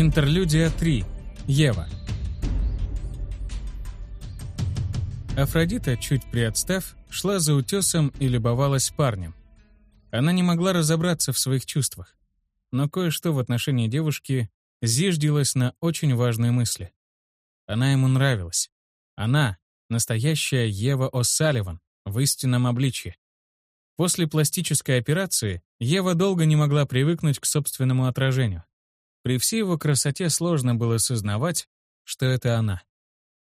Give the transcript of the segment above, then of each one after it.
Интерлюдия 3. Ева. Афродита, чуть приотстав, шла за утесом и любовалась парнем. Она не могла разобраться в своих чувствах. Но кое-что в отношении девушки зиждилось на очень важной мысли. Она ему нравилась. Она — настоящая Ева О'Салливан в истинном обличье. После пластической операции Ева долго не могла привыкнуть к собственному отражению. При всей его красоте сложно было сознавать, что это она.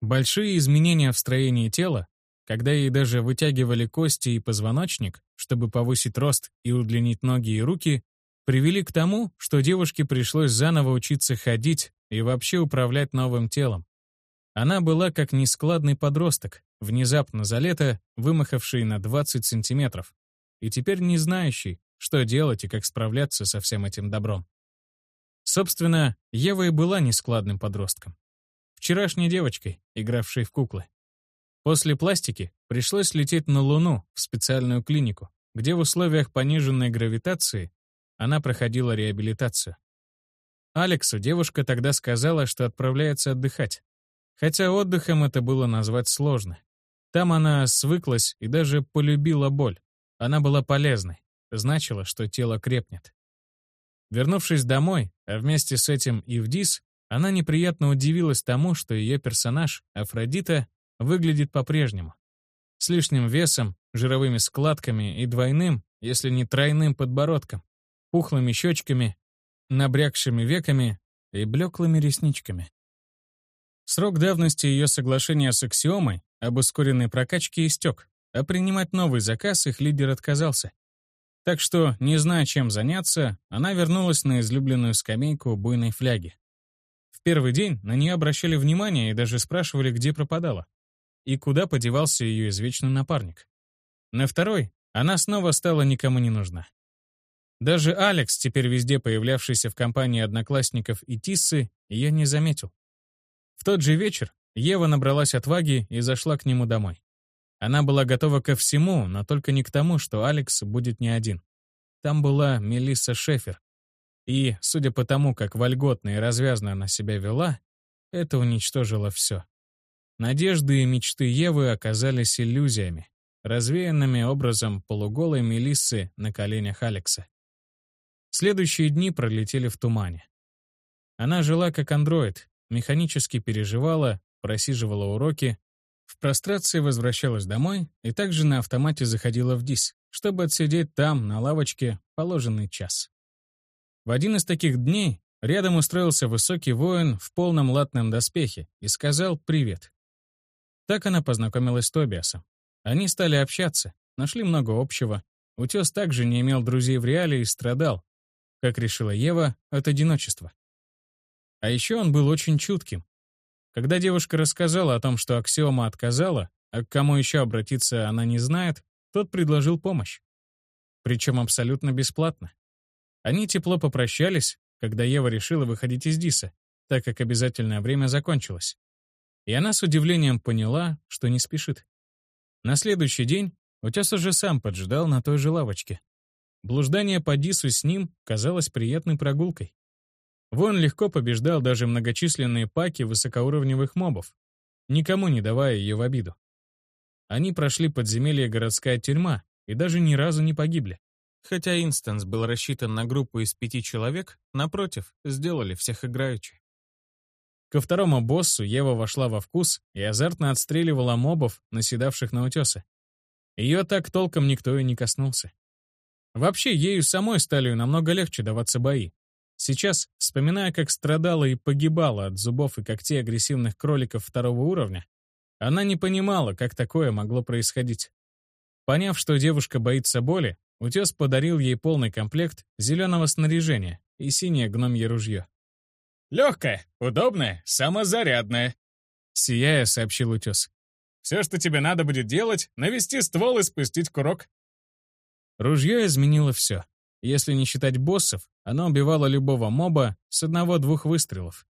Большие изменения в строении тела, когда ей даже вытягивали кости и позвоночник, чтобы повысить рост и удлинить ноги и руки, привели к тому, что девушке пришлось заново учиться ходить и вообще управлять новым телом. Она была как нескладный подросток, внезапно за лето вымахавший на 20 сантиметров, и теперь не знающий, что делать и как справляться со всем этим добром. Собственно, Ева и была нескладным подростком. Вчерашней девочкой, игравшей в куклы. После пластики пришлось лететь на Луну, в специальную клинику, где в условиях пониженной гравитации она проходила реабилитацию. Алексу девушка тогда сказала, что отправляется отдыхать. Хотя отдыхом это было назвать сложно. Там она свыклась и даже полюбила боль. Она была полезной. Значило, что тело крепнет. Вернувшись домой, а вместе с этим и в ДИС, она неприятно удивилась тому, что ее персонаж, Афродита, выглядит по-прежнему. С лишним весом, жировыми складками и двойным, если не тройным подбородком, пухлыми щечками, набрякшими веками и блеклыми ресничками. Срок давности ее соглашения с Аксиомой об ускоренной прокачке истек, а принимать новый заказ их лидер отказался. Так что, не зная, чем заняться, она вернулась на излюбленную скамейку буйной фляги. В первый день на нее обращали внимание и даже спрашивали, где пропадала. И куда подевался ее извечный напарник. На второй она снова стала никому не нужна. Даже Алекс, теперь везде появлявшийся в компании одноклассников и Тиссы, ее не заметил. В тот же вечер Ева набралась отваги и зашла к нему домой. Она была готова ко всему, но только не к тому, что Алекс будет не один. Там была Мелисса Шефер. И, судя по тому, как вольготно и развязно она себя вела, это уничтожило все. Надежды и мечты Евы оказались иллюзиями, развеянными образом полуголой Мелиссы на коленях Алекса. Следующие дни пролетели в тумане. Она жила как андроид, механически переживала, просиживала уроки, в прострации возвращалась домой и также на автомате заходила в ДИС, чтобы отсидеть там, на лавочке, положенный час. В один из таких дней рядом устроился высокий воин в полном латном доспехе и сказал «привет». Так она познакомилась с Тобиасом. Они стали общаться, нашли много общего. Утес также не имел друзей в реале и страдал, как решила Ева, от одиночества. А еще он был очень чутким. Когда девушка рассказала о том, что Аксиома отказала, а к кому еще обратиться она не знает, тот предложил помощь. Причем абсолютно бесплатно. Они тепло попрощались, когда Ева решила выходить из Диса, так как обязательное время закончилось. И она с удивлением поняла, что не спешит. На следующий день Утес уже сам поджидал на той же лавочке. Блуждание по Дису с ним казалось приятной прогулкой. Вон легко побеждал даже многочисленные паки высокоуровневых мобов, никому не давая ее в обиду. Они прошли подземелье городская тюрьма и даже ни разу не погибли. Хотя инстанс был рассчитан на группу из пяти человек, напротив, сделали всех играючи. Ко второму боссу Ева вошла во вкус и азартно отстреливала мобов, наседавших на утесы. Ее так толком никто и не коснулся. Вообще, ею самой стали намного легче даваться бои, Сейчас, вспоминая, как страдала и погибала от зубов и когтей агрессивных кроликов второго уровня, она не понимала, как такое могло происходить. Поняв, что девушка боится боли, утес подарил ей полный комплект зеленого снаряжения и синее гномье ружье. «Легкое, удобное, самозарядное», — сияя, сообщил утес. «Все, что тебе надо будет делать, навести ствол и спустить курок». Ружье изменило все. Если не считать боссов, оно убивало любого моба с одного-двух выстрелов.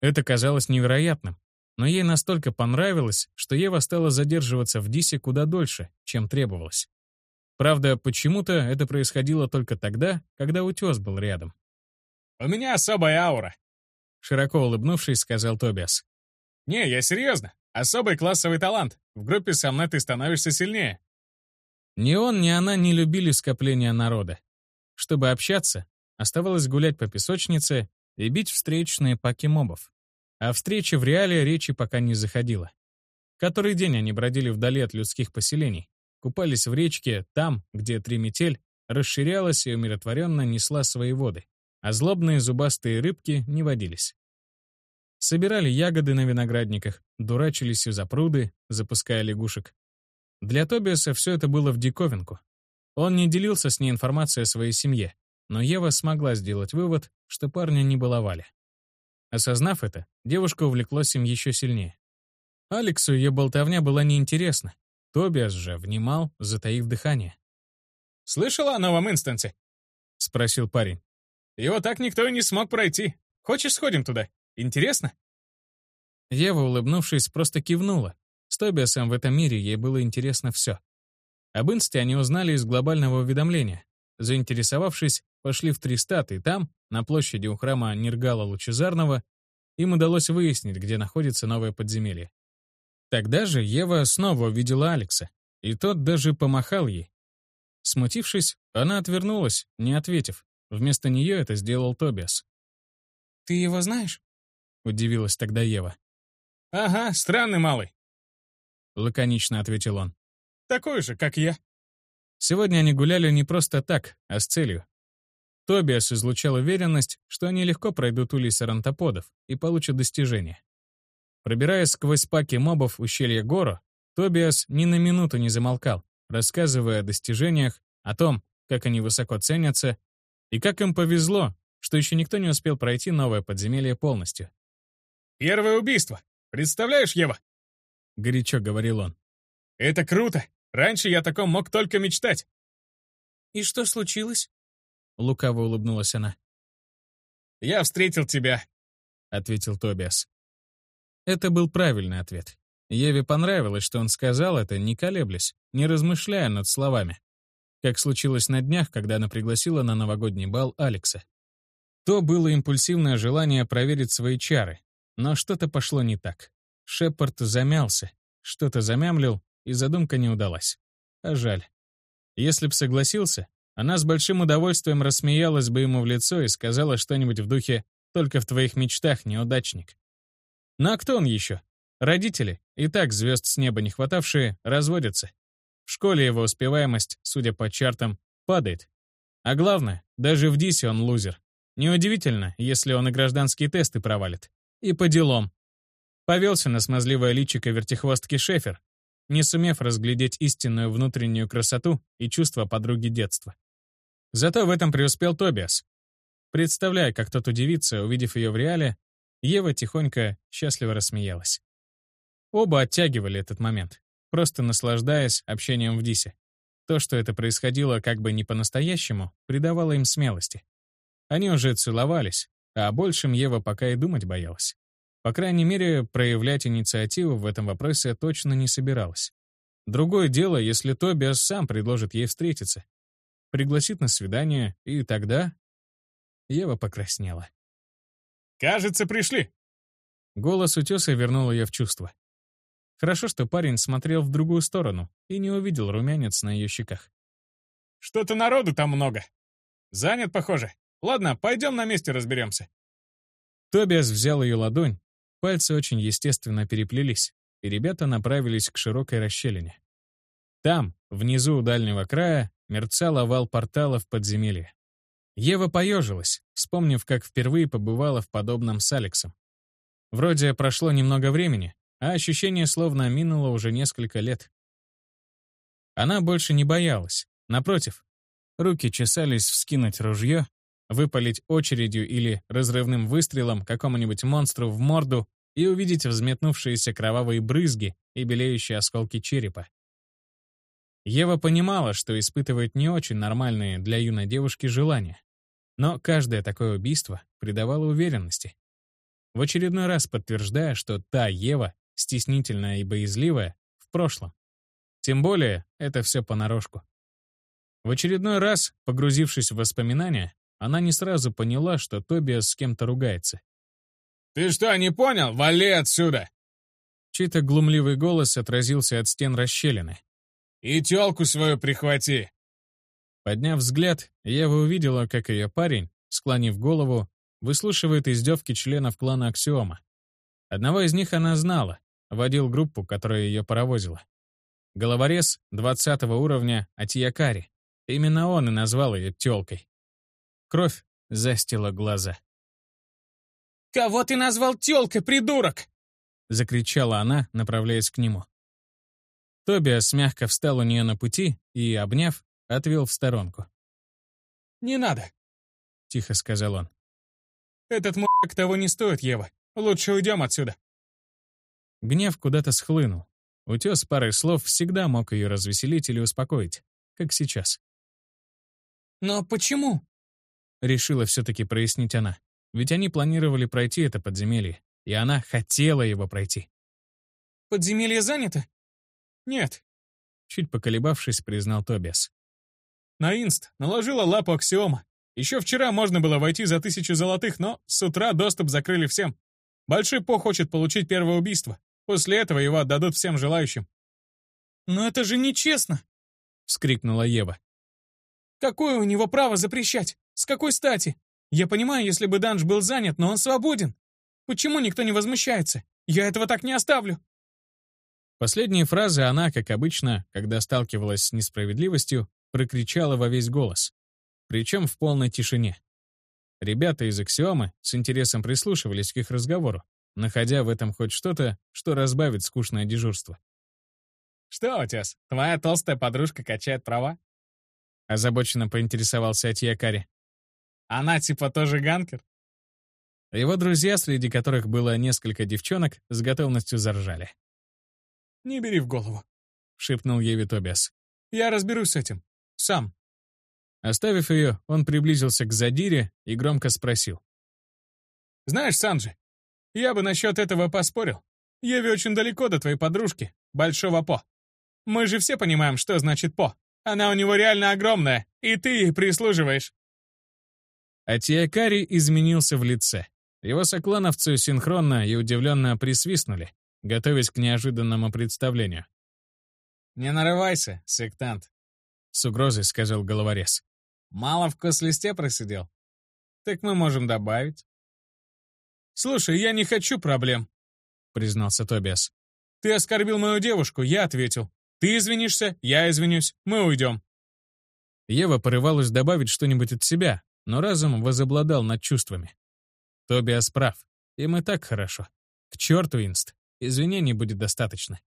Это казалось невероятным, но ей настолько понравилось, что Ева стала задерживаться в Дисе куда дольше, чем требовалось. Правда, почему-то это происходило только тогда, когда утес был рядом. «У меня особая аура», широко улыбнувшись, сказал Тобиас. «Не, я серьезно. Особый классовый талант. В группе со мной ты становишься сильнее». Ни он, ни она не любили скопления народа. Чтобы общаться, оставалось гулять по песочнице и бить встречные паки мобов. О встрече в реале речи пока не заходило. Который день они бродили вдали от людских поселений, купались в речке там, где Триметель расширялась и умиротворенно несла свои воды, а злобные зубастые рыбки не водились. Собирали ягоды на виноградниках, дурачились у запруды, запуская лягушек. Для Тобиаса все это было в диковинку. Он не делился с ней информацией о своей семье, но Ева смогла сделать вывод, что парня не баловали. Осознав это, девушка увлеклась им еще сильнее. Алексу ее болтовня была неинтересна. Тобиас же внимал, затаив дыхание. «Слышала о новом инстансе?» — спросил парень. «Его так никто и не смог пройти. Хочешь, сходим туда? Интересно?» Ева, улыбнувшись, просто кивнула. С Тобиасом в этом мире ей было интересно все. Об инсте они узнали из глобального уведомления. Заинтересовавшись, пошли в Тристат, и там, на площади у храма Нергала Лучезарного, им удалось выяснить, где находится новое подземелье. Тогда же Ева снова увидела Алекса, и тот даже помахал ей. Смутившись, она отвернулась, не ответив. Вместо нее это сделал Тобиас. «Ты его знаешь?» — удивилась тогда Ева. «Ага, странный малый», — лаконично ответил он. «Такой же, как я». Сегодня они гуляли не просто так, а с целью. Тобиас излучал уверенность, что они легко пройдут улицы рантоподов и получат достижения. Пробираясь сквозь паки мобов ущелья Горо, Тобиас ни на минуту не замолкал, рассказывая о достижениях, о том, как они высоко ценятся, и как им повезло, что еще никто не успел пройти новое подземелье полностью. «Первое убийство! Представляешь, Ева?» — горячо говорил он. «Это круто! Раньше я о таком мог только мечтать!» «И что случилось?» — лукаво улыбнулась она. «Я встретил тебя», — ответил Тобиас. Это был правильный ответ. Еве понравилось, что он сказал это, не колеблясь, не размышляя над словами. Как случилось на днях, когда она пригласила на новогодний бал Алекса. То было импульсивное желание проверить свои чары, но что-то пошло не так. Шепард замялся, что-то замямлил, и задумка не удалась. А жаль. Если б согласился, она с большим удовольствием рассмеялась бы ему в лицо и сказала что-нибудь в духе «Только в твоих мечтах, неудачник». Ну а кто он еще? Родители, и так звезд с неба не хватавшие, разводятся. В школе его успеваемость, судя по чартам, падает. А главное, даже в Дисе он лузер. Неудивительно, если он и гражданские тесты провалит. И по делам. Повелся на смазливое личико вертихвостки Шефер, не сумев разглядеть истинную внутреннюю красоту и чувства подруги детства. Зато в этом преуспел Тобиас. Представляя, как тот удивится, увидев ее в реале, Ева тихонько, счастливо рассмеялась. Оба оттягивали этот момент, просто наслаждаясь общением в Дисе. То, что это происходило как бы не по-настоящему, придавало им смелости. Они уже целовались, а о большем Ева пока и думать боялась. По крайней мере, проявлять инициативу в этом вопросе точно не собиралась. Другое дело, если Тобиас сам предложит ей встретиться. Пригласит на свидание, и тогда... Ева покраснела. «Кажется, пришли!» Голос утеса вернул ее в чувство. Хорошо, что парень смотрел в другую сторону и не увидел румянец на ее щеках. «Что-то народу там много. Занят, похоже. Ладно, пойдем на месте разберемся». Тобиас взял ее ладонь, пальцы очень естественно переплелись, и ребята направились к широкой расщелине. Там, внизу у дальнего края, мерцал овал портала в подземелье. Ева поежилась, вспомнив, как впервые побывала в подобном с Алексом. Вроде прошло немного времени, а ощущение словно минуло уже несколько лет. Она больше не боялась. Напротив, руки чесались вскинуть ружье, выпалить очередью или разрывным выстрелом какому-нибудь монстру в морду и увидеть взметнувшиеся кровавые брызги и белеющие осколки черепа. Ева понимала, что испытывает не очень нормальные для юной девушки желания. Но каждое такое убийство придавало уверенности. В очередной раз подтверждая, что та Ева, стеснительная и боязливая, в прошлом. Тем более, это все понарошку. В очередной раз, погрузившись в воспоминания, она не сразу поняла, что Тобиас с кем-то ругается. Ты что, не понял? Вали отсюда!» Чей-то глумливый голос отразился от стен расщелины. «И тёлку свою прихвати!» Подняв взгляд, Ева увидела, как ее парень, склонив голову, выслушивает издевки членов клана Аксиома. Одного из них она знала, водил группу, которая ее паровозила. Головорез 20 уровня Атиякари. Именно он и назвал ее тёлкой. Кровь застила глаза. «Кого ты назвал тёлкой, придурок?» — закричала она, направляясь к нему. Тобиас мягко встал у нее на пути и, обняв, отвел в сторонку. «Не надо», — тихо сказал он. «Этот мужик того не стоит, Ева. Лучше уйдем отсюда». Гнев куда-то схлынул. Утес парой слов всегда мог ее развеселить или успокоить, как сейчас. «Но почему?» — решила все-таки прояснить она. Ведь они планировали пройти это подземелье, и она хотела его пройти. «Подземелье занято?» «Нет», — чуть поколебавшись, признал Тобиас. «На инст наложила лапу аксиома. Еще вчера можно было войти за тысячу золотых, но с утра доступ закрыли всем. Большой По хочет получить первое убийство. После этого его отдадут всем желающим». «Но это же нечестно!» — вскрикнула Ева. «Какое у него право запрещать? С какой стати? Я понимаю, если бы Данж был занят, но он свободен. Почему никто не возмущается? Я этого так не оставлю. Последние фразы она, как обычно, когда сталкивалась с несправедливостью, прокричала во весь голос. Причем в полной тишине. Ребята из «Аксиомы» с интересом прислушивались к их разговору, находя в этом хоть что-то, что разбавит скучное дежурство. «Что, Отец, твоя толстая подружка качает права?» Озабоченно поинтересовался Атьякари. Она типа тоже ганкер? Его друзья, среди которых было несколько девчонок, с готовностью заржали. «Не бери в голову», — шепнул Еве Тобиас. «Я разберусь с этим. Сам». Оставив ее, он приблизился к Задире и громко спросил. «Знаешь, Санджи, я бы насчет этого поспорил. Еве очень далеко до твоей подружки, Большого По. Мы же все понимаем, что значит По. Она у него реально огромная, и ты ей прислуживаешь. А Тиакари изменился в лице. Его соклановцы синхронно и удивленно присвистнули, готовясь к неожиданному представлению. «Не нарывайся, сектант», — с угрозой сказал головорез. «Мало в кослисте просидел? Так мы можем добавить». «Слушай, я не хочу проблем», — признался Тобиас. «Ты оскорбил мою девушку, я ответил. Ты извинишься, я извинюсь, мы уйдем». Ева порывалась добавить что-нибудь от себя, но разум возобладал над чувствами. Тобиас прав. Им и так хорошо. К черту, Инст. Извинений будет достаточно.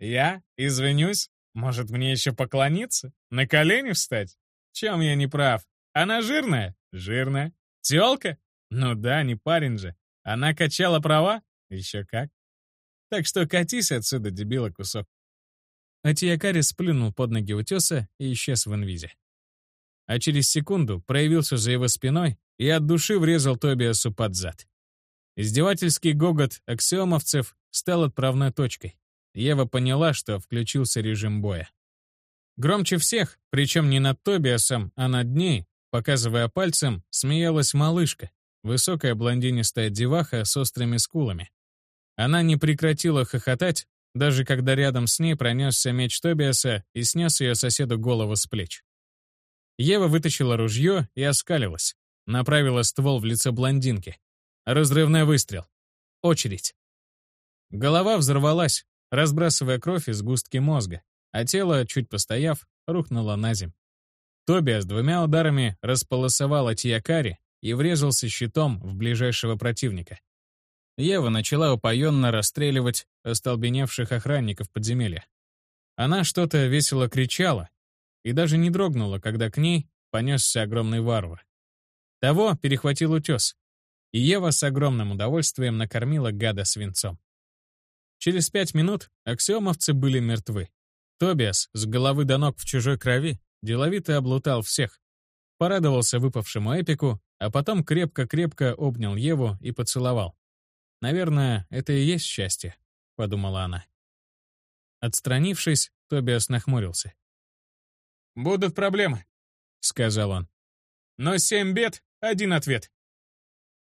«Я? Извинюсь? Может, мне еще поклониться? На колени встать? Чем я не прав? Она жирная? Жирная. Тёлка? Ну да, не парень же. Она качала права? Еще как. Так что катись отсюда, дебила, кусок. Атиякари сплюнул под ноги утеса и исчез в инвизе а через секунду проявился за его спиной и от души врезал Тобиасу под зад. Издевательский гогот аксиомовцев стал отправной точкой. Ева поняла, что включился режим боя. Громче всех, причем не над Тобиасом, а над ней, показывая пальцем, смеялась малышка, высокая блондинистая деваха с острыми скулами. Она не прекратила хохотать, даже когда рядом с ней пронесся меч Тобиаса и снес ее соседу голову с плеч. Ева вытащила ружье и оскалилась. Направила ствол в лицо блондинки. Разрывной выстрел. Очередь. Голова взорвалась, разбрасывая кровь из густки мозга, а тело, чуть постояв, рухнуло на земь. Тобиас двумя ударами располосовал Атьякари и врезался щитом в ближайшего противника. Ева начала упоенно расстреливать остолбеневших охранников подземелья. Она что-то весело кричала, и даже не дрогнула, когда к ней понесся огромный варвар. Того перехватил утес, и Ева с огромным удовольствием накормила гада свинцом. Через пять минут аксиомовцы были мертвы. Тобиас с головы до ног в чужой крови деловито облутал всех, порадовался выпавшему эпику, а потом крепко-крепко обнял Еву и поцеловал. «Наверное, это и есть счастье», — подумала она. Отстранившись, Тобиас нахмурился. «Будут проблемы», — сказал он. «Но семь бед — один ответ.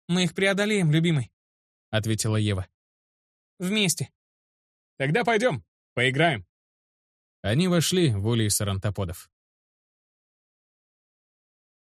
Мы их преодолеем, любимый», — ответила Ева. «Вместе». «Тогда пойдем, поиграем». Они вошли в улей сарантоподов.